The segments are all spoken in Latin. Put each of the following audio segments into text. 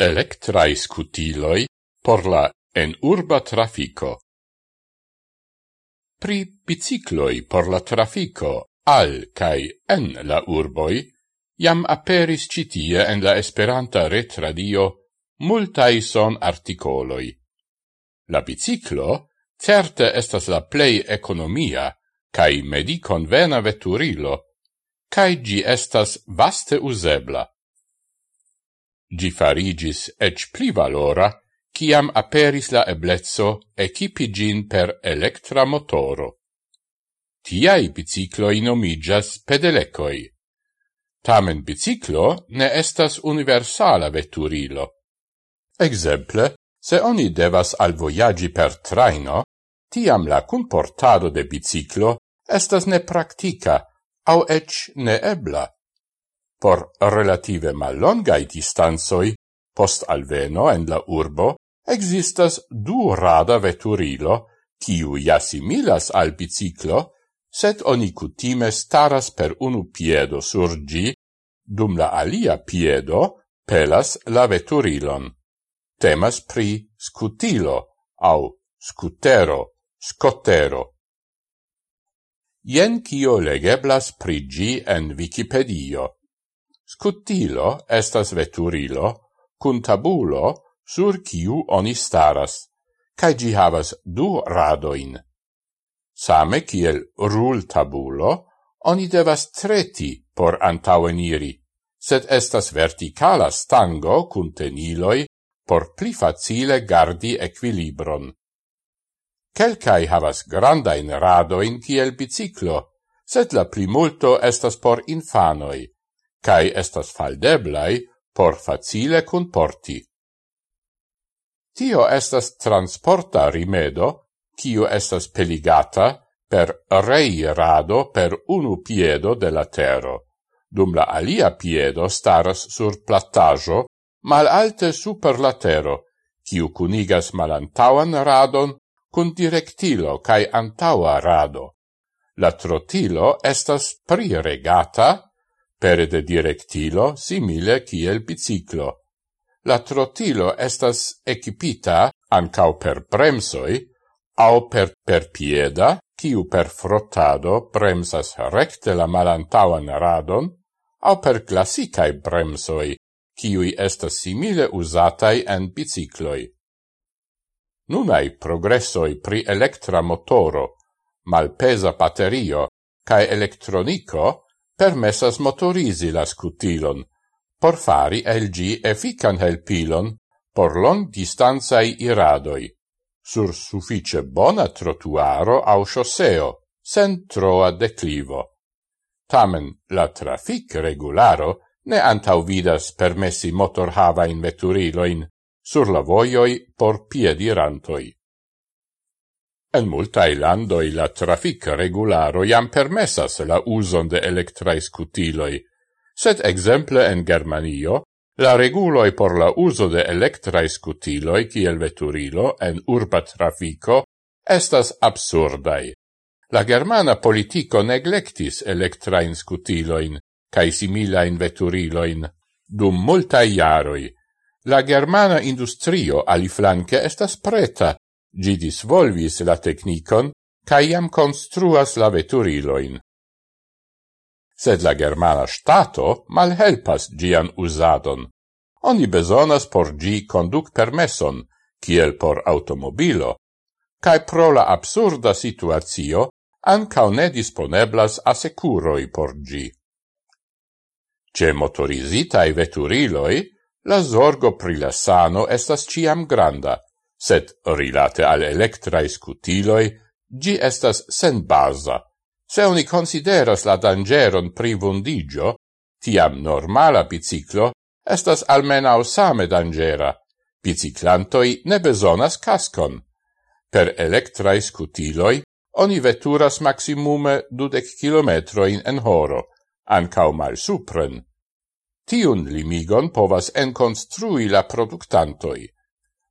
electrae scutiloi por la en urba trafico. Pri bicicloi por la trafico al cae en la urboi jam aperis citie en la Esperanta retradio multai son articoloi. La biciclo certe estas la plei economia cae mediconvena veturilo, cae gi estas vaste usebla. Gi farigis ec pli valora, ciam aperis la eblezzo equipigin per electra motoro. Tiai bicicloi nomigas pedelecoi. Tamen biciclo ne estas universala veturilo. Exemple, se oni devas al voyagi per traino, tiam la comportado de biciclo estas ne practica, au ec ne ebla. Por relative mallongai distanzoi, post alveno en la urbo, existas du rada veturilo, kiu jasimilas al biciclo, set oni cutime staras per unu piedo sur gi, dum la alia piedo pelas la veturilon. Temas pri scutilo au scutero, scotero. Ien kio legeblas pri gi en Wikipedio. Scuttilo estas veturilo cun tabulo sur kiu oni staras, cae gi havas du radoin. Same kiel rul tabulo, oni devas treti por antaueniri, sed estas verticala stango cun teniloi por pli facile gardi equilibron. Quelcae havas grandain radoin kiel biciclo, sed la plimulto estas por infanoi, cae estas faldeblai por facile conporti. Tio estas transporta rimedo, kiu estas peligata per reirado per unu piedo de la tero, dum la alia piedo staras sur plattajo mal alte super la tero, kiu cunigas malantauan radon cun directilo cae antaua rado. La trotilo estas priregata pere de directilo simile kiel biciclo. La trotilo estas equipita ancau per bremsoi au per per pieda, kiu per frottado bremsas recte la malantauan radon, au per classicae bremsoi, kiui estas simile usatai en bicicloi. Nunai progressoi pri electra motoro, malpesa baterio, cae electronico permessas motorisi la scutilon, por fari el gi effican helpilon por long distanzai iradoi, sur suffice bona trotuaro au chosseo, sen troa declivo. Tamen la trafic regularo ne antauvidas permessi motor hava in veturiloin sur la voioi por piedirantoi. En multae landoi la trafic regularo jam permessas la uson de electrae scutiloi, sed exemple en Germanio la reguloi por la uso de electrae scutiloi kiel veturilo en urba trafico estas absurdai. La germana politico neglectis electrain scutiloin cae similain veturiloin dum multae iaroi. La germana industrio aliflanque estas preta Gi disvolvis la technicon ca iam construas la veturiloin. Sed la Germana Stato malhelpas gian usadon. Oni besonas por gi conduc permesson, kiel por automobilo, cae pro la absurda situatio ancao ne disponeblas asecuroi por gi. Ce motorizitae veturiloi, la zorgo pri la sano estas ciam granda, sed rilate al electrae scutiloi, gi estas sen basa. Se oni consideras la dangeron privundigio, tiam normala biciclo estas almenau same dangera. Biciclantoi ne besonas cascon. Per electrae scutiloi, oni veturas maximume dudec kilometroin en horo, ancau mal supren. Tiun limigon povas enconstrui la productantoi.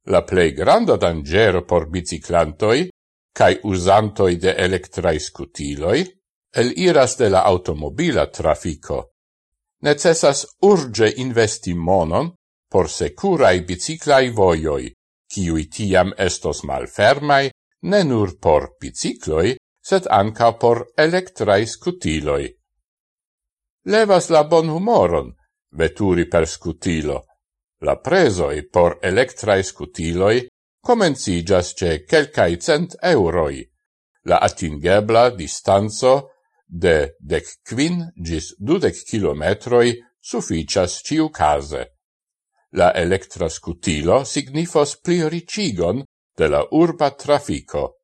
La plei granda dangero por biciclantoi cae usantoi de electrae scutiloi el iras de la automobila trafico. Necessas urge investi monon por securai biciclai voioi, ciui tiam estos malfermai, ne nur por bicicloi, sed anca por electrai scutiloi. Levas la bon humoron, veturi per scutilo, La presoi por electrae scutiloi comencigas ce quelcae cent euroi. La atingebla distanzo de dec quin gis dudec kilometroi sufficias ciu case. La electra scutilo signifos pliricigon de la urba trafico.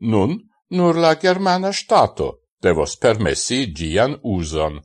Nun, nur la germana stato devos permessi gian uson.